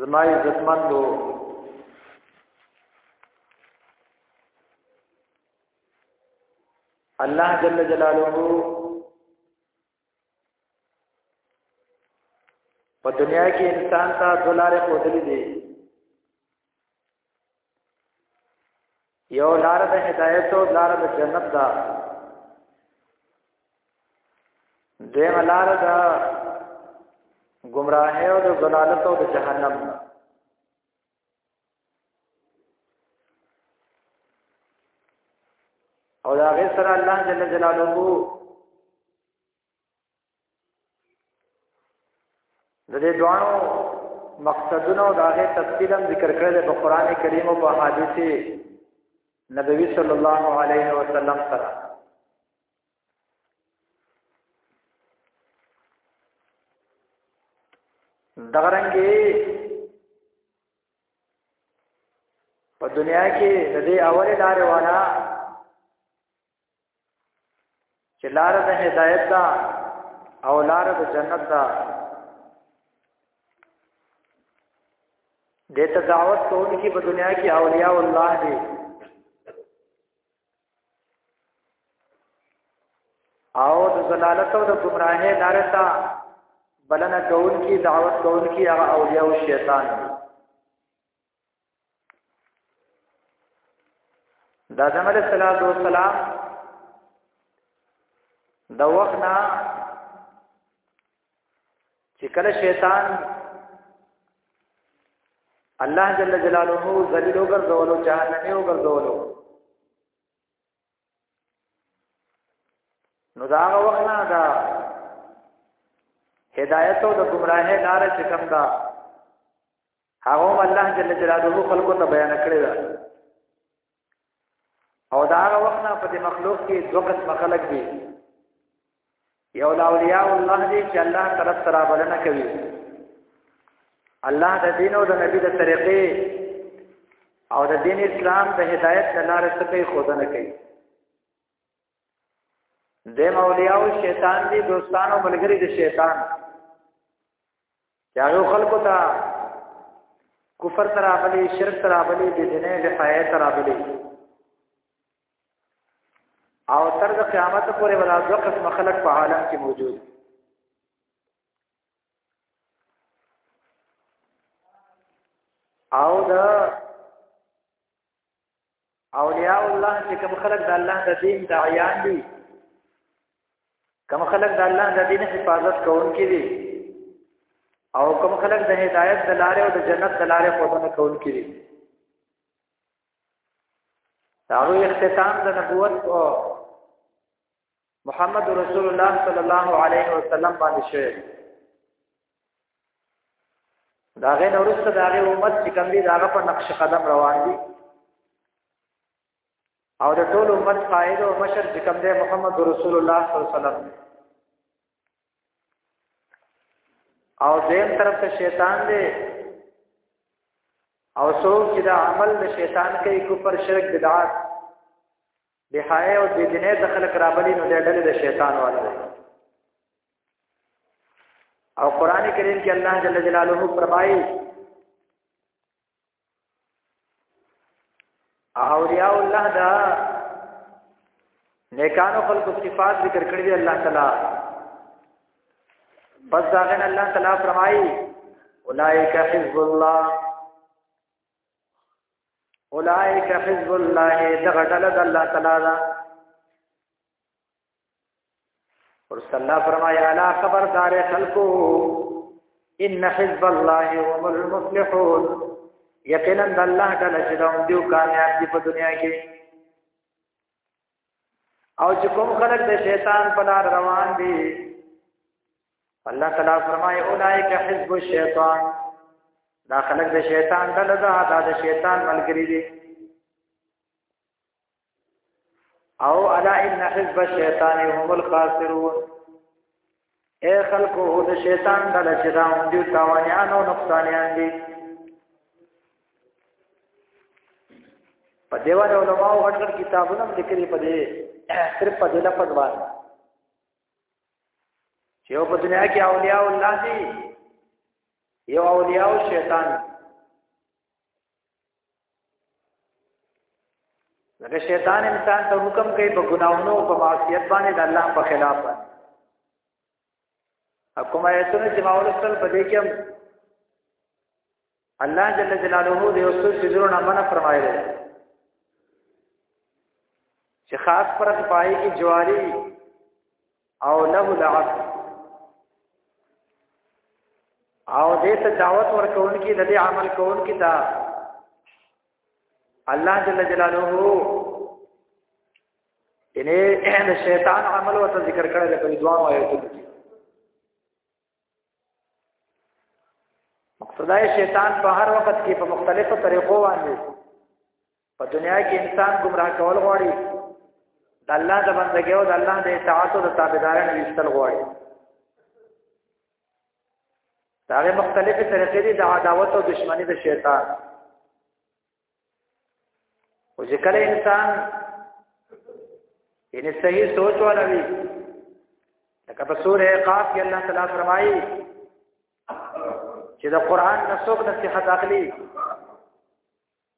زما عزتمندو الله جل جلاله په دنیا کې انسان ته دولار خودلې دي یو لار د هدایت او لار د جنت دا دیم لار د گمراهی او د ضلالت او د جهنم او دا غیر سره الله جل جلاله د دې دوانو مقصدونه او داغه تفصیل هم ذکر کړل په قران کریم او په حدیث نبوي صلی الله علیه وسلم سره دغرنګي په دنیا کې د دې اولې لارې والا چې لار د هدایت دا او لار د جنت دا د ته دعوت کوونکی په دنیا کې اولیاء الله دی او د زلالت او د گمراهۍ لار ته بلنه کوونکی دعوت کوونکی هغه اولیاء او شیطان دی د آدم علیه السلام د وخت نه چې کله شیطان الله جل جلاله ذلیل وګرځولو جهنمی وګرځولو نو دا وخت نه دا هدایت او د گمراهه لار چې کوم دا هغه هم الله جل جلاله خلقو ته بیان کړی دا او دا هغه وخت نه په دې مخلوق کې دوه قسم خلق دي یو دا اولیاء الله دي چې الله طرف سره بلنه کوي الله د دین او د نبی د طریقې او د دین اسلام د هدایت د لارې څخه خودنه کوي د مولیا او شیطان دي دوستان او ملګری د شیطان چې هغه خلکو ته کفر ترابلی شرک ترابلی د دینه د حیا ترابلی او تر د قیامت پورې ولا دوه قسم خلک په عالم کې موجود دي او د اولیاء الله چې کوم خلک د الله د دین داعیان دي کوم خلک د الله د دین حفاظت کوونکي دي او کوم خلک د هدایت د لارې او د جنت د لارې خودنه کوونکي دي داغو اختتام د نبوت او محمد رسول الله صلی الله علیه وسلم باندې شوی دا غي نورسته دا غي امت چې کوم دي دا په نقش قدم روان دي او د ټول امت قائد او مشر چې کوم دی محمد رسول الله صلی الله علیه وسلم او دیم طرف ته شیطان دی او څوک چې دا عمل د شیطان کوي کفر شرک بدعات بے حیا او بے دینه د خلک رابلی نو د ډلې د شیطان والا دی او قران کریم کې الله جل جلاله فرمایي اولیاء الله دا نیکانو خلق صفات ذکر کړی دی الله تعالی بس داغن الله تعالی فرمایي اولئک حزب الله اولائک حزب الله دغه ډله د الله تعالی دا اور صلی الله فرمایا الا خبردار خلقو ان حزب الله هم المفلحون یقینا الله تعالی چې دوم دیو کامیاب دي په دنیا کې او چې کوم خلک د شیطان په لار روان دي الله تعالی فرمایي اولایک حزب الشیطان دا خلک د شیطان ډله ده دا د شیطان ملګری دي او الا ان حزب الشیطان هم الخاسرون اے خلکو د شیطان ډله چې دا هم دي تاوانیان او نقصانیان دي په دیوان علماء او غټ کتابونه هم لیکلي په دې صرف په دې لفظ باندې چې په دنیا کې اولیاء الله دي یو اولیاء او شیطان لکه شیطان انسان ته حکم کوي په ګناونو او په معصیت باندې د الله په خلاف باندې حکم آیتونه چې ماول سره په دې کې الله جل جلاله دې اوسو چې زرونه منع فرمایلی چې خاص پر پای کې جواری او له دعوت او دې ته دعوت ورکون کې د دې عمل کون کې دا الله جل جلاله دې د شیطان عمل او ذکر کړل په دعا وایو مقصد شیطان په هر وخت کې په مختلفو طریقو باندې په دنیا کې انسان گمراه کول غواړي د الله د بندګۍ او د الله د اطاعت او د تابعدارۍ ویستل غواړي دا غي مختلفه طریقې دي د عداوت او دشمنی د شیطان او چې کله انسان ان صحیح سوچ والا وي لکه په سورې قاف کې الله تعالی فرمایي چې د قران نسوک نصيحت اخلي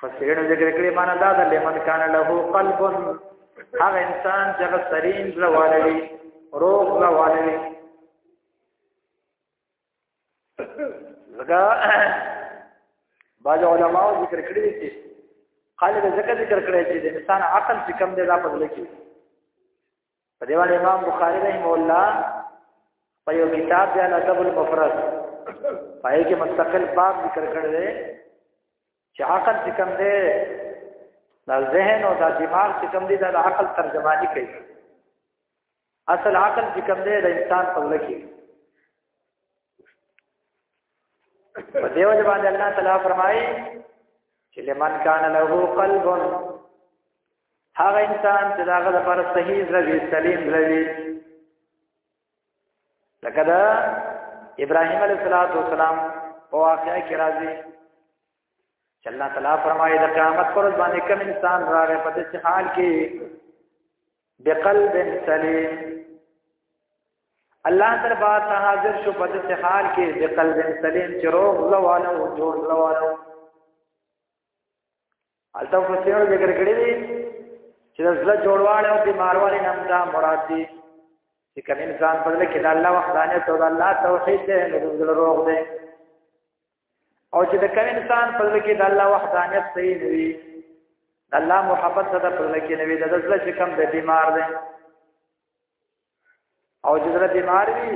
فسرین ذکر کړي معنا دا ده لمن کان له قلب هغه انسان چې هغه سرین روانوي روغ روانوي لکه باج علماء ذکر کړی دي چې قالب ذکر ذکر کړی چې د انسان عقل چې کم دی دا په دې کې په دې باندې امام بخاری رحم الله په یو کتاب دی الادب المفرد پای کې مستقل باب ذکر کړی دی چې عقل چې کوم دی دا ذهن او دا دماغ چې کوم دی دا د عقل ترجمانی کوي اصل عقل چې کوم دی د انسان په لور کې په دیو ځبان الله تعالی فرمایي چې لمن کان له قلب هغه انسان چې داغه لپاره صحیح زوی سلیم زوی لکه دا ابراهيم عليه السلام په واقعي کې راځي چې الله تعالی فرمایي د قیامت پر ورځ باندې کوم انسان راغی په دې حال کې بقلب سلیم الله دربار ته حاضر شو په دې حال کې بقلب سلیم چې روغ لوالو جوړ لوالو الته په څیر ذکر کړی دی چې د زړه جوړواله او بیمارواله نام دا مراد دی چې کوم انسان په لکه د الله وحدانیت او د الله توحید دی نو د زړه روغ دی او چې د کوم انسان په لکه د الله وحدانیت صحیح نه وي د الله محبت سره په لکه نه وي د زړه چې کم د بیمار دی او چې زړه بیمار وي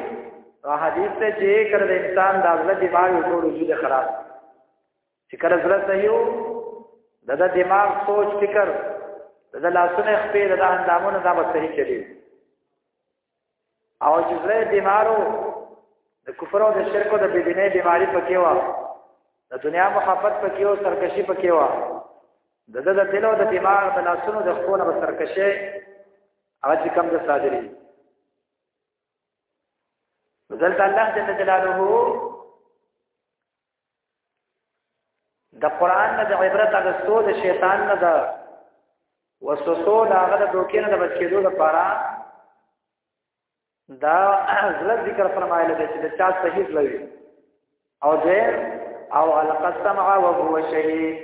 حدیث ته چې کړه د انسان د زړه بیمار وي ټول وجود خراب چې کله زړه صحیح وو د د دماغ سوچ فکر د د لاسونه خپې د د اندامونو دا به صحیح چلی او چې زړه بیمارو د کفر او د شرک او د بدینه بیماری پکې و د دنیا محبت پکې او سرکشي پکې و د د د دل او د دماغ د لاسونو د خپونه به سرکشه هغه چې کم د صادري ځل الله جل جلاله د قران نه د عبرت اغستو د شیطان نه د وسوسو دا غد دوکې نه د بچ کېدو لپاره دا زړه ذکر فرمایله چې د چا صحیح لوي او دې او القسمع وهو شهید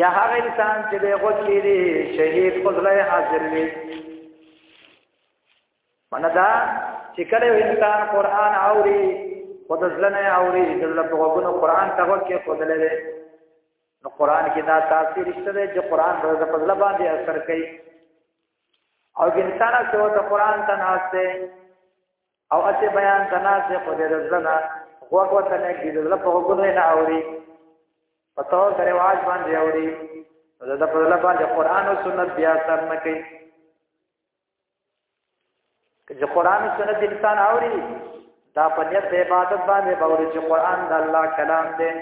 یا هغه انسان چې د غوږ لري شهید خدای حاضر وي مندا چې کله انسان قران اوري خود ځلنه اوري د لږغونو قران ته ورکه خود لري نو قران کې دا تاثیر شته چې قران د فضل باندې اثر کوي او انسان ته د قران ته ناشته او اته بیان تناسه په دې ځنا غوږ وته نه کیږي د په غوږونو نه اوري په تو د رواج باندې اوري دا د په لاره باندې قران او سنت بیا سر نه کوي چې قران او سنت انسان اوري دا په نیت عبادت باندې باور چې قران د الله کلام دی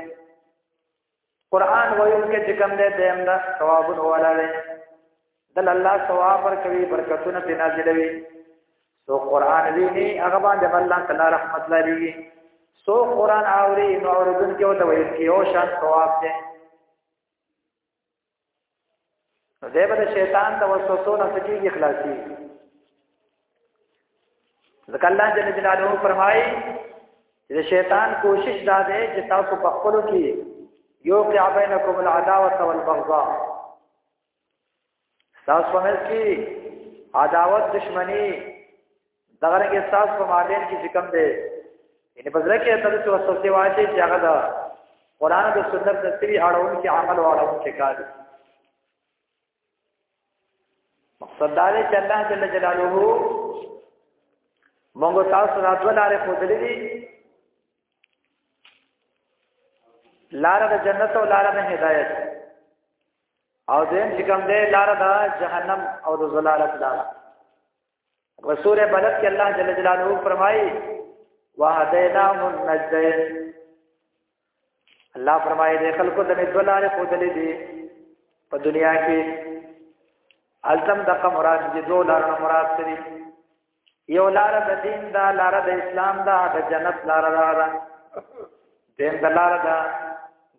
قران وایي چې کوم دې دیم دا ثوابونه والا دی دل الله ثواب ورکوي برکتونه په نازلوي سو قران ویني هغه باندې الله تعالی رحمت لري سو قران اوري نو اوردن کې وته وایي چې یو شان ثواب دی نو دې باندې شیطان د وسوسو نه سکیږي خلاصي ځکه الله جل جلاله فرمایي چې شیطان کوشش دا دی چې تاسو په خپل کې یو کې بینکم العداوه والبغضاء تاسو مې کې عداوت دشمنی دا غره کې تاسو په مابین کې چې کوم دی ان په ځل کې تاسو څه وسوسه واچي چې هغه دا قران او سنت د سری اړون کې عمل واړون کې کار مقصد دا دی چې الله جل جلاله موږ تاسو نه دوه لارې خودلې دي لار د جنت او لار د هدایت او دین چې کوم دی لار د جهنم او د زلالت لار وسوره بلد کې الله جل جلاله فرمایي وهديناه النجدين الله فرمایي د خلکو د دولار خو دلې دي په دنیا کې الزم د مراد دي دولار مراد دي یو لار د دین دا لار د اسلام دا د جنت لار دا دین د لار دا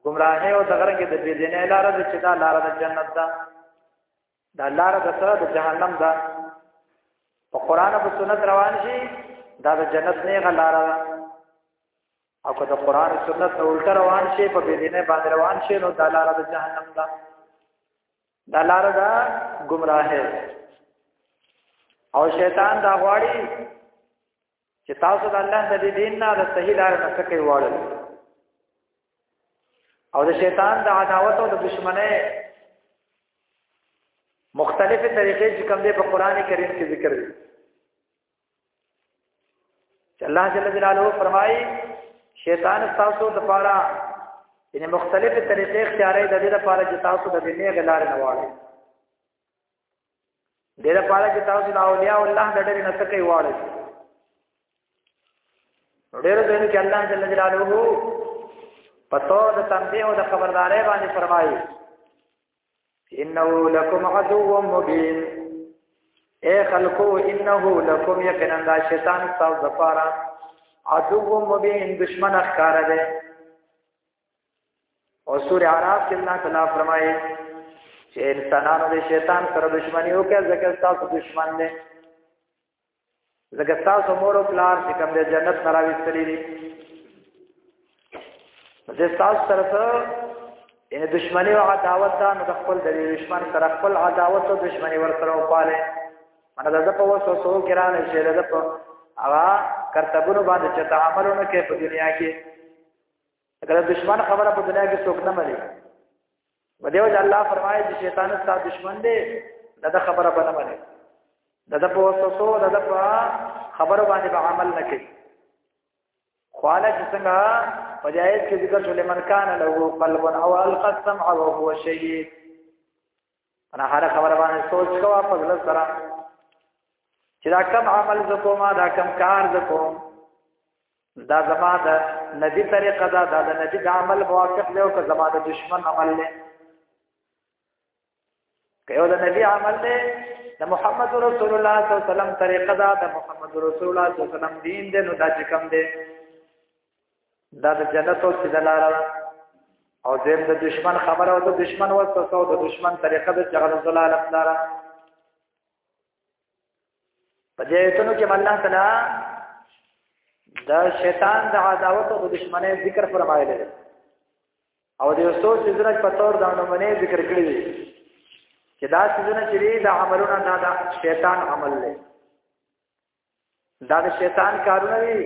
گمراهه او دغره کې د بيدینه لار د چې دا لار د جنت دا دا لار د سره د جهنم ده په قران او سنت روان شي دا د جنت نه غلاره ده او که د قران او سنت نه الټه روان شي په بيدینه باندې روان شي نو دا لار د جهنم ده دا لار ده گمراهه او شیطان دا غواړي چې تاسو د الله د دې دین نه د صحیح لار نه څه کوي وړل او د شیطان د عداوت او د دشمنه مختلفه طریقې چې کوم دې په قران کریم کې ذکر دي چې الله جل جلاله فرمایي شیطان تاسو د پاره یعنی مختلفه طریقې اختیارې د دې لپاره چې تاسو د دې نه غلار نه واړئ دې لپاره چې تاسو د اولیاء الله د ډېر نه سکه واړی ډېر دین کې الله جل جلاله په تور د تنبیه او د خبردارې باندې فرمایي انه لکم عدو مبین اے خلقو انه لکم یقینا دا شیطان تاسو لپاره عدو مبین دشمن ښکار دی او سورہ عراف کې الله تعالی فرمایي چې انسانانو د شیطان سره دښمنی وکړي ځکه تاسو دښمن دی ځکه تاسو مور او پلار چې کوم د جنت سره وستلې دي د تاسو سره سره ان دښمنی او عداوت دا نو خپل د دښمن سره خپل عداوت او دښمنی ور سره وپاله مړه د په وسوسو کې را نه شي د په هغه کرتبونو باندې چې تعاملونه کوي په دنیا کې کله دشمن خبره په دنیا کې څوک نه ملي و دیو چې الله فرمایي چې شیطان ستاسو دشمن دی دا د خبره بنه ملي دا د پوسوسو دا د خبره باندې به عمل نه کوي خواله چې څنګه په جایز کې ذکر شو لمن کان له قلب او القسم او هو شهید انا هر خبر باندې سوچ کوا په ځل سره چې دا کم عمل زکوما دا کم کار زکوم دا زما د نبی طریقه دا دا د نبی د عمل موافق دی او که زما د دشمن عمل دی که یو د نبی عمل دی د محمد رسول الله صلی الله علیه وسلم طریقه دا د محمد رسول الله صلی الله علیه وسلم دین دی نو دا چې کم دی دا د جنت او سیده لاره ده او دیم د دشمن خبره او د دشمن وسوسه او د دشمن طریقه د جغل زلالت لاره په دې ایتونو کې الله تعالی د شیطان د عداوت او د دشمنه ذکر فرمایلی دی او د یوسو سیزنه په تور د نومونه ذکر کړی دی چې دا سیزنه چې د عملونو نه دا شیطان عمل دی دا د شیطان کارونه دي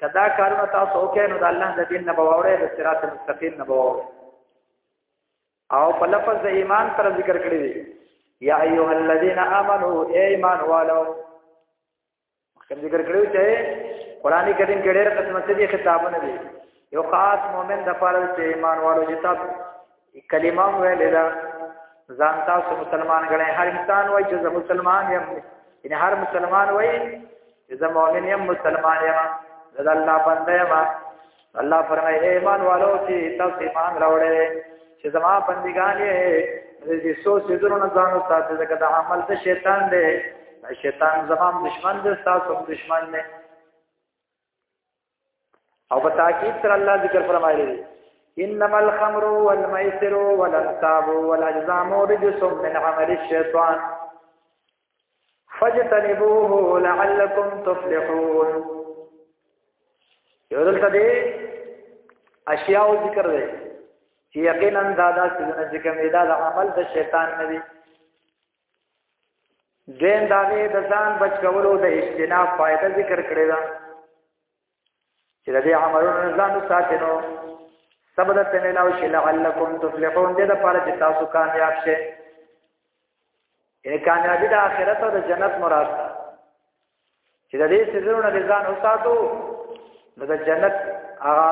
کدا کارونه تاسو وکړئ نو د الله د دین نه بواوړې د صراط مستقیم نه بواوړې او په لفظ د ایمان پر ذکر کړی دی یا ایها الذین آمنو ایمان والو کوم ذکر کړو چې قرآنی کریم کې ډېر قسم څه دي خطابونه دي یو خاص مؤمن د فارغ چې ایمان والو چې تاسو کلمه ویل دا ځان تاسو مسلمان غړي هر انسان وای چې زه مسلمان یم ان هر مسلمان وای چې زه مؤمن یم مسلمان یم زه الله بنده یم الله فرمایي ایمان والو چې تاسو ایمان راوړئ چې زما بندګان یې دې سو سيزونو نه ځانو ساتي ځکه دا عمل د شیطان دی شیطان زمام دشمن دی تاسو دشمن دی او په تاکید سره الله ذکر فرمایلی دی انما الخمر والميسر والانصاب والازلام رجس من عمل الشيطان فاجتنبوه لعلكم تفلحون یو دلته دی اشیاء ذکر دی چې یقینا دا دا چې ذکر دی دا د عمل د شیطان نه دی دین داغه د ځان بچ کولو د اجتناب فائدہ ذکر کړی دا چې د دې عملونو ځان ساتنو سبد تملاو شي لعلکم تفلحون دې د پاره چې تاسو کامیاب شئ یې کامیابی د آخرت او د جنت مراد ده چې د دې سيزونو نه ځان وساتو نو د جنت هغه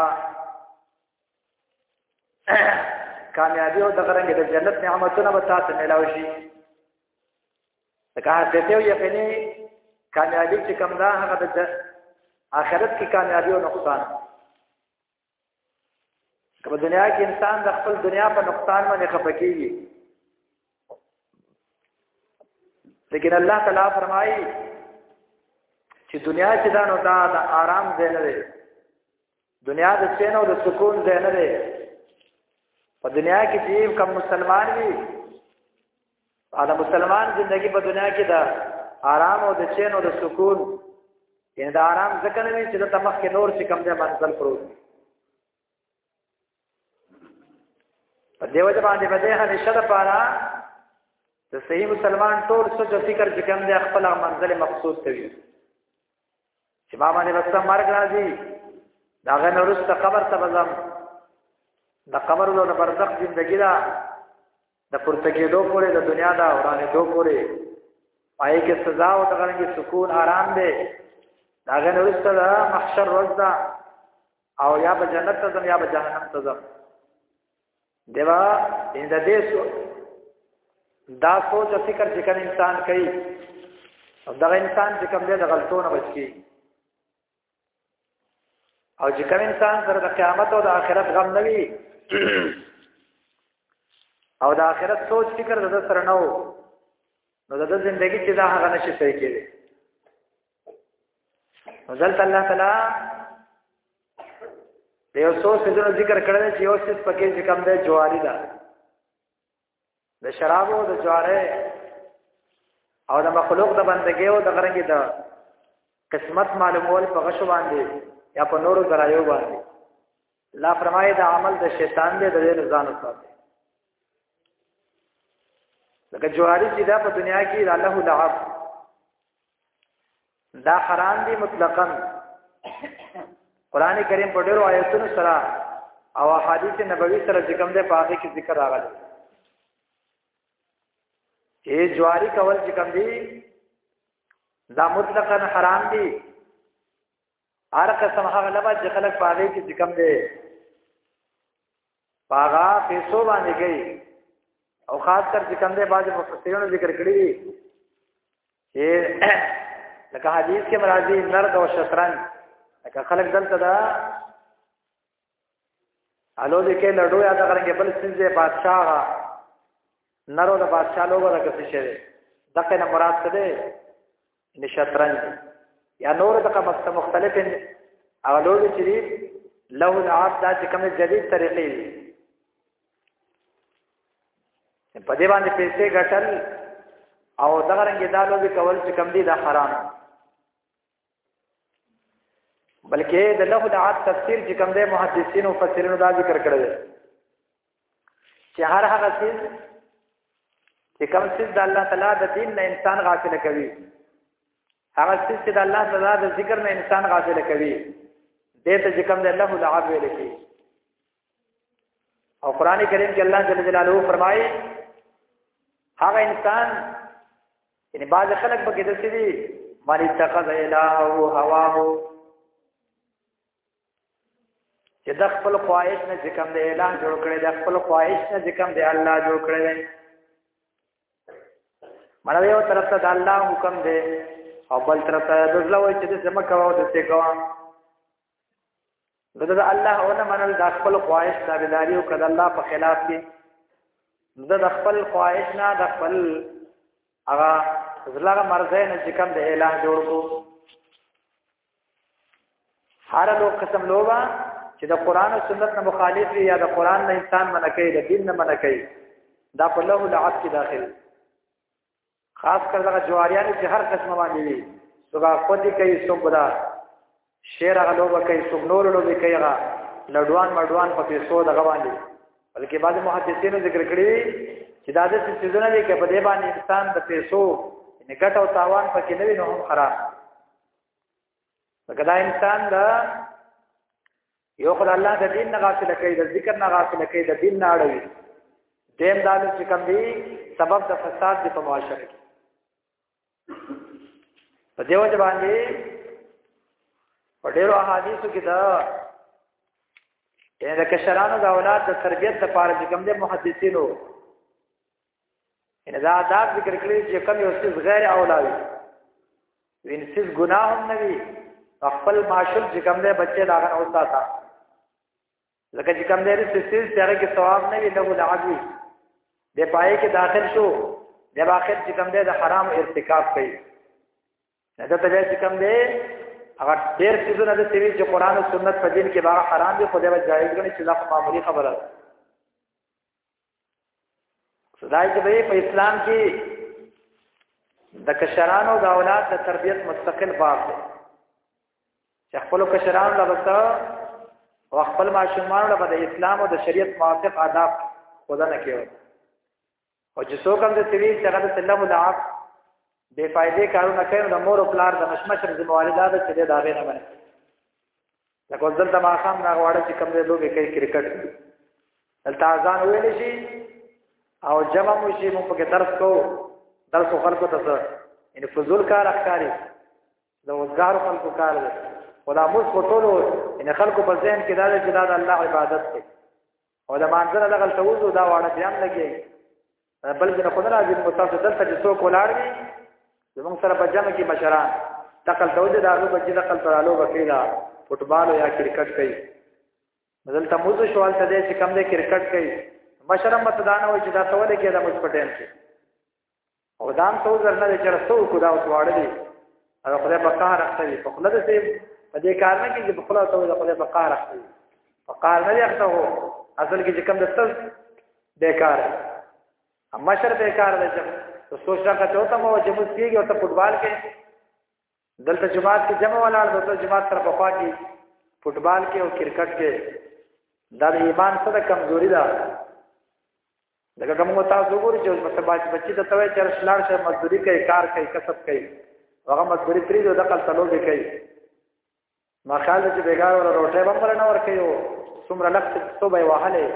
کامیابی او دغه رنګ د جنت نعمتونه به تاسو ملاو شي دا حقیقت یو یقیني کامیابی چې کوم دا هغه د آخرت کې کامیابی او نقصان کله دنیا کې انسان د خپل دنیا په نقصان باندې خپکیږي لیکن الله تعالی فرمایي چې دنیا چې دا نو دا د آرام ځای نه دی دنیا د چین او د سکون ځای نه دی په دنیا کې چې کم مسلمان وي دا مسلمان زندگی په دنیا کې دا آرام او د چین او د سکون یعنی دا آرام ځکه نه وي چې د تمخ کې نور چې کم ځای منزل پروت دی په دیو ځای باندې بده همیشه د پاره د صحیح مسلمان ټول سوچ او فکر چې کم ځای خپل منزل مقصود ته وي چې ما باندې بس مرګ راځي دا غنه ورسته قبر ته بزم د قبر له برزخ ژوندګی دا د پورته کېدو پورې د دنیا دا ورانه دو پورې پای کې سزا او دغلنګي سکون آرام دی دا غنه ورسته دا محشر ورځ دا او یا به جنت ته ځم یا به جهنم ته ځم دیوا ان د دې سو دا سوچ او فکر چې کوم انسان کوي دا انسان چې کوم دې د غلطو نه بچي او چې کوم انسان سره د قیامت او د آخرت غم نه وي او د آخرت سوچ فکر د سره نه وو نو د ژوندۍ چې دا هغه نشي صحیح کېږي وزلت الله تعالی د یو څو سيزونو ذکر کړل چې یو څه پکې چې کوم ده جواری ده د شرابو د جواره او د مخلوق د بندګي او د غرنګي د قسمت معلومول په غشو باندې یا په نورو درایو باندې لا فرمایي د عمل د شیطان دی د دې ځان ساتي لکه جواری چې دا په دنیا کې د الله لعب دا حرام دي مطلقاً قران کریم په ډیرو آیتونو سره او احادیث نبوي سره چې کوم ده په هغه کې ذکر راغلی چې جواری کول چې کوم دي دا مطلقاً حرام دي هر قسم هغه لبا چې خلک پاره کې ذکم دی پاغا پیسو باندې گئی او خاص کر ذکم دی باج مفسرینو ذکر کړی دی چې لکه حدیث کې مرادی نرد او شطرنج لکه خلک دلته دا الو دې کې لړو یا د غرنګ بل سنځه بادشاہ غا نرو د بادشاہ لوګو د کسي شه دغه نه مراد څه دی نشترنج یا نور دغه مست مختلف اولو دې چې له العاب دا چې کوم جدید طریقې دي په دې باندې پیسې ګټل او دغه رنګ دالو به کول چې کم دي دا حرام بلکې د له د عاد تفسیر چې کوم دی محدثین او مفسرین دا ذکر کړی دی چې هر هغه څه چې کوم څه د الله تعالی د دین نه انسان غافل کوي هغه څه چې د الله تعالی د ذکر نه انسان غافل کوي دې ته چې کوم دی له د عاد ویل کېږي او قران کریم کې الله جل جلاله فرمایي هغه انسان یعنی بعض خلک به کېدل چې مال اتخذ الهه هواه چې د خپل خواهش نه ځکم دی اعلان جوړ کړی د خپل خواهش نه ځکم دی الله جوړ کړی دی مړه یو طرف ته د الله حکم دی او بل طرف ته د زړه وای چې د سمکه او د څه کوه نو د الله او نه منل د خپل خواهش تابعداري او کړه الله په خلاف کې د خپل خواهش نه د خپل هغه زلغه مرزه نه چې کوم د اله جوړ کو هر لو قسم لوبا چې د قران او سنت نه مخالف یا د قران نه انسان منکې د دین نه منکې دا په له العب کې داخل خاص کر دغه جواریان چې هر قسم باندې وي صبح خودي کوي څوک دا شعر هغه لوبه کوي څوک نور لوبه کوي هغه لډوان مډوان په پیسو دغه باندې بلکې بعض محدثینو ذکر کړی چې دا د سيزونه دي کې په دې باندې انسان د پیسو نګټ او تاوان پکې نه وي نو هم خراب دا انسان دا یو خدای الله د دین نه غافل کوي د ذکر نه غافل کوي د دین نه اړوي دیم دا چې کوم دی سبب د فساد دی په معاشره کې په دیو ځبان دی په ډیرو احادیثو کې دا د کشرانو د اولاد د تربیت لپاره چې کوم دی محدثینو ان دا دا ذکر کړی چې کم یو څه غیر اولاوی وین څه ګناه هم نه وی خپل معاشر چې کم دی بچی دا غن اوسا تا لکه چې کم دی څه څه سره کې ثواب نه وی له لعوی د پای کې داخل شو د واخر چې کم دی د حرام ارتکاب کوي نه دا ته چې کم دی هغه ډېر څه نه د سوي چې قران او سنت په دین کې بار حرام دي خدای وجایز غني چې دا معمولی خبره ده صدای چې به په اسلام کې د کشرانو د اولاد د تربيت مستقل باب دی چې خپل کشرانو له وسه او خپل ماشومان له د اسلام او د شریعت موافق آداب خدا نه کیو او چې څوک هم د سوي چې هغه د سلام او دعاب بے فائدې کارونه کوي نو مور او پلار د مشمشر ذمہ واري ده چې دا غي نه باندې لکه اوس دلته ماښام دا غواړه چې کوم دی لوبې کوي کرکټ دلته اذان ویل شي او جمع مو شي موږ پکې درس کوو درس خلکو ته څه ان فضول کار اخکاری د وزګار خلکو کار دی خدا موږ په ټولو ان خلکو په ذهن کې دا چې دا د الله عبادت دی او د مانځنه دغل ته وځو دا واړه بیان لګي بل ځنه خو نه راځي نو تاسو دلته چې څوک ولاړ وي زموږ سره په جمع کې مشران دقل ته وځي دا لو بچي دقل ته لو بکیلا فوټبال یا کرکټ کوي دلته موږ شوال ته دې چې کم دې کرکټ کوي مشرم متدان وي چې دا څه ولې کې دا موږ پټین کې او دا هم څو زر نه دی چې رسو کو دا اوس واړه دي او خدای په قهر اخته وي په خله دې په دې کار نه کې چې په خله ته د خدای په قهر اخته وي په قهر نه اخته هو اصل کې چې کم د تل بیکار اما شر بیکار دی چې سوچ را کته ته مو چې موږ کېږي او ته فوټبال کې دلته جماعت کې جمع ولاړ دلته جماعت سره په خوا کې فوټبال کې او کرکټ کې دا ایمان سره کمزوري ده دغه کوم تاسو ګورئ چې مثلا باج بچی ته توې چې شلار شه مزدوري کوي کار کوي کسب کوي هغه مزدوري پری دوه دقل تلو به کوي ما خیال چې بیګار ور روټه بمبر نه ور کوي څومره لخت صوبې وهلې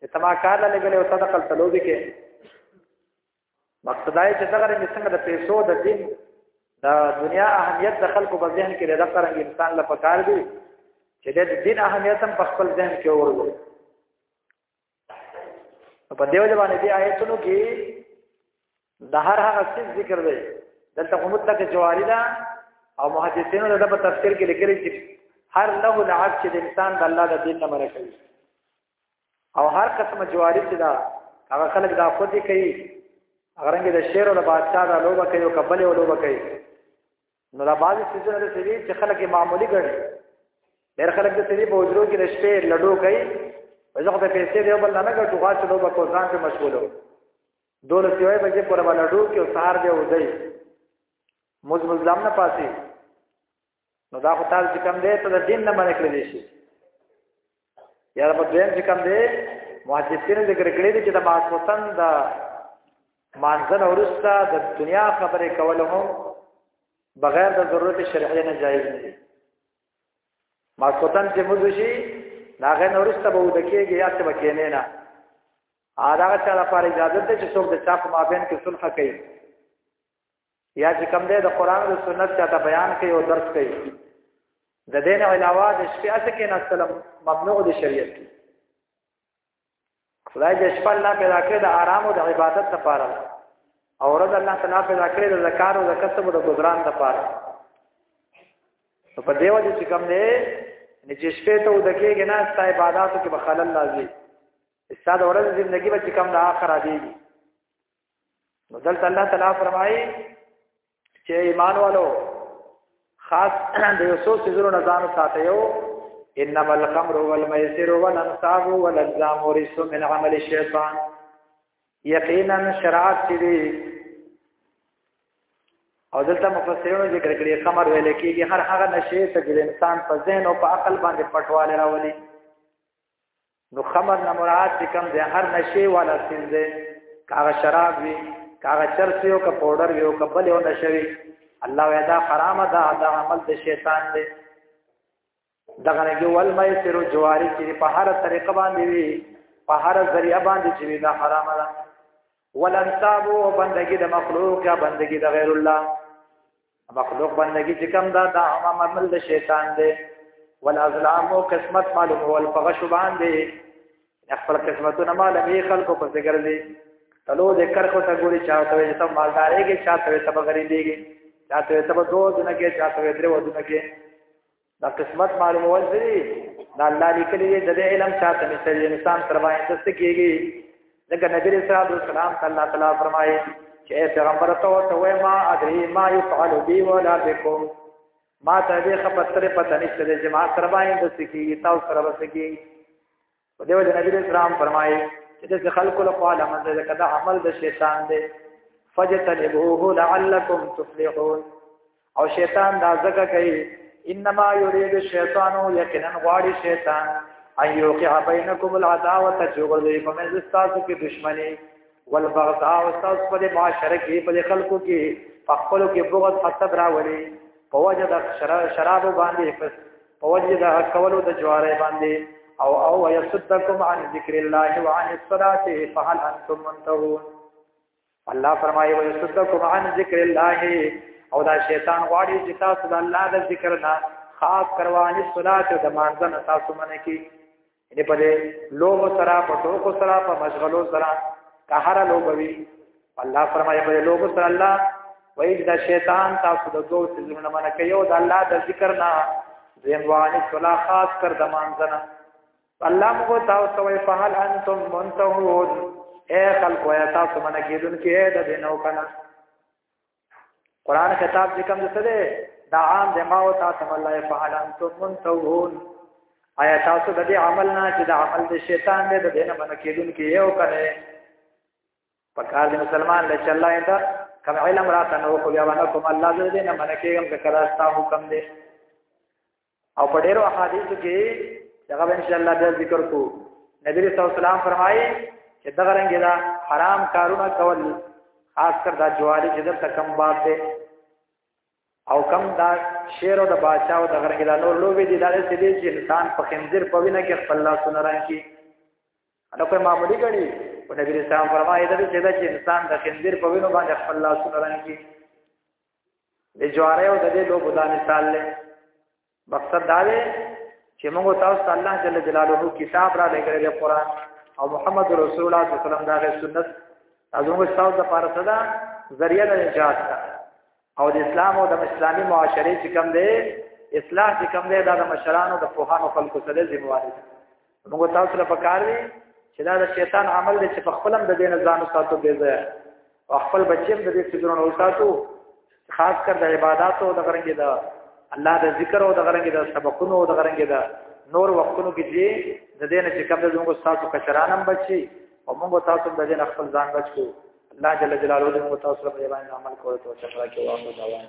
چې تما کار لګلې او صدقل تلو به کوي مقصد دا چې څنګه رنګ څنګه د پیسو د دین د دنیا اهمیت د خلکو په ذهن کې د دغه رنګ انسان لپاره کار دی چې د دین اهمیت هم په خپل ذهن کې ورغلي په دیو باندې دی آیتونو کې د هر هغه څه ذکر دی دلته کومه تک جواری ده او محدثینو دا په تفسیر کې لیکلي چې هر له لعب چې د انسان د الله د دین نه منع کوي او هر قسمه جواری چې دا هغه خلک دا خو دي کوي هغه رنګ د شعر او د بادشاہ د لوبه کوي او کبل او لوبه کوي نو دا بعضې سیزونه د سری چې خلک یې معمولي ګڼي ډېر خلک د سری په حجرو کې د شپې لډو کوي زه خو د پیسې دی بل نه ګټو غا چې لوبه کو ځان ته مشغولو دوله سیوای بجې پر باندې لډو کې او سهار دی ودی موز مزلام نه پاتې نو دا خو تاسو چې کم دی ته د دین نه باندې کړی شي یاره په دویم چې کوم دی محدثین ذکر کړی دی چې د ماسوتن د مانځن ورسته د دنیا خبرې کول هم بغیر د ضرورت شرعي نه جایز نه دي ماسوتن چې موږ شي ناغه نورسته به ود کېږي یا څه وکینې نه ادا چا لپاره اجازه ده چې څوک د چا په مابین کې صلح کوي یا چې کوم دی د قران او سنت چاته بیان کوي او درس کوي د دین علاوه د شپې اته کې نه سلام ممنوع د شریعت کې خدای دې شپه الله پیدا کړې د آرام او د عبادت لپاره او ورځ الله تعالی پیدا کړې د زکار او د کسب او د گزاران لپاره په دیو دې چې کوم دی چې شپې ته ودکېږي نه ستای عبادتو کې بخلل لازمي استاد ورځ ژوندۍ به چې کوم د اخر راځي نو دلته الله تعالی فرمایي چې ایمان والو خاص د یو څو سيزونو نه ځان ساتيو انما الخمر والميسر والانصاب والازلام رجس من عمل الشيطان یقینا شراب چې دي او دلته مفسرینو ذکر کړی خمر ویل کېږي هر هغه نشې ته چې انسان په ذهن او په عقل باندې پټواله راولي نو خمر نه مراد چې کوم دی هر نشي والا سین دی کاغه شراب وي کاغه چرس یو کا پاوډر یو کا بل یو نشوي الله ودا حرام ده دا عمل د شیطان دی دغه نه یو ول مې سر جواری چې په هر طریقه باندې وي په هر ذریعہ باندې چې دا حرام ده ولن تابو بندگی د مخلوق یا بندگی د غیر الله مخلوق بندگی چې کوم دا دا عام عمل د شیطان دی والازلام او قسمت معلوم هو الفغش باندې خپل قسمتونه معلوم یې خلکو په ذکر دي تلو د کرخو ته ګوري چاته وي ته مالدارې کې چاته وي ته غریبې کې چاته وي ته دوه دنه کې چاته وي درو دنه کې دا قسمت معلومول دي دا الله لیکلي دی د علم چاته نشته دی انسان تر باندې دست کیږي لکه نبی رسول الله سلام الله تعالی فرمایي چې پیغمبر ته ته وای ما ادري ما يفعل بي ولا بكم ما ته دې خبر تر پته نشته دی چې ما تر باندې دست کیږي تاسو سره بس کیږي په دې وجه نبی اسلام فرمایي چې د خلکو له خوا لمن دې کدا عمل د شیطان دی فجتنبوه لعلکم تفلحون او شیطان دا ځکه کوي انما یرید الشیطان یقینا غواړي شیطان ایو کې بینکم العداوه چې ورته په منځ تاسو کې دښمنی والبغضاء استاد په دې معاشره کې په خلکو کې په خپل کې بغض حسد راولي په وجه د شراب باندې پس په وجه د کولو د جواره باندې او او يصدكم عن ذکر الله وعن الصلاه فهل انتم منتهون الله فرمایي ويصدكم عن ذکر الله او دا شیطان غواړي چې تاسو د الله د ذکر نه خاص کروانی صلات د مانځنه تاسو منه کی یعنی په دې لوبو سره په ټوکو سره په مشغلو سره که هر لوبوي الله فرمایي په دې لوبو سره الله وایي دا شیطان تاسو د دوه سيزونو نه منکه یو د الله د ذکر نه زم واني صلا خاص کر د مانځنه الله مو تاسو وایي فهل انتم منتهون اے خلق وایي تاسو منکه دن کې د دینو کنه قران خطاب چې کوم څه دی دا عام دی ما او تاسو الله فعل انتم منتهون آیا تاسو د دې عمل نه چې د عمل د شیطان دی د دې نه باندې کېدون کې یو کړي پکار د مسلمان له چلا انده کوم علم راته نو خو بیا باندې کوم الله دې نه باندې کېږم چې کله تاسو حکم دی او په ډیرو احادیثو کې دغه ان شاء الله بیا ذکر کو نبی رسول الله سلام فرمایي چې دغه رنګ دا حرام کارونه کول خاص کر دا جواری چې د کم باب ده او کم دا شعر او د بادشاہ او دغه رنګ دا نور لوبي دي دا څه دي چې انسان په خنزیر په وینه کې خپل الله سن رانکی نو کوم معمولی غړي او نبی رسول الله فرمایي دا چې انسان د خنزیر په وینه باندې خپل الله سن رانکی د جواره او د دې لوبو دا مثال دی مقصد دا دی چې موږ تاسو ته الله جل جلاله کتاب را لګړې د قران او محمد رسول الله صلی الله علیه وسلم دا غي سنت تاسو موږ تاسو د پاره صدا ذریعہ د نجات ده او د اسلام او د اسلامي معاشري چې کوم دی اصلاح چې کوم دی دا د مشرانو د پوهانو خلکو سره ذمہ واري موږ تاسو له پکار دی چې دا د شیطان عمل دی چې په خپل هم د دین ځان ساتو به ځای او خپل بچیم د دې سجرونو او ساتو خاص کر د عبادت او د غرنګي دا الله د ذکر او د غرنګي دا سبقونو او د غرنګي دا نور وختونو کې چې د دین چې کوم د موږ تاسو کشرانم بچي او موږ تاسو د دین خپل ځان بچو الله جل جلاله دې موږ تاسو په باندې عمل کوو او چې راکې واو دا وایي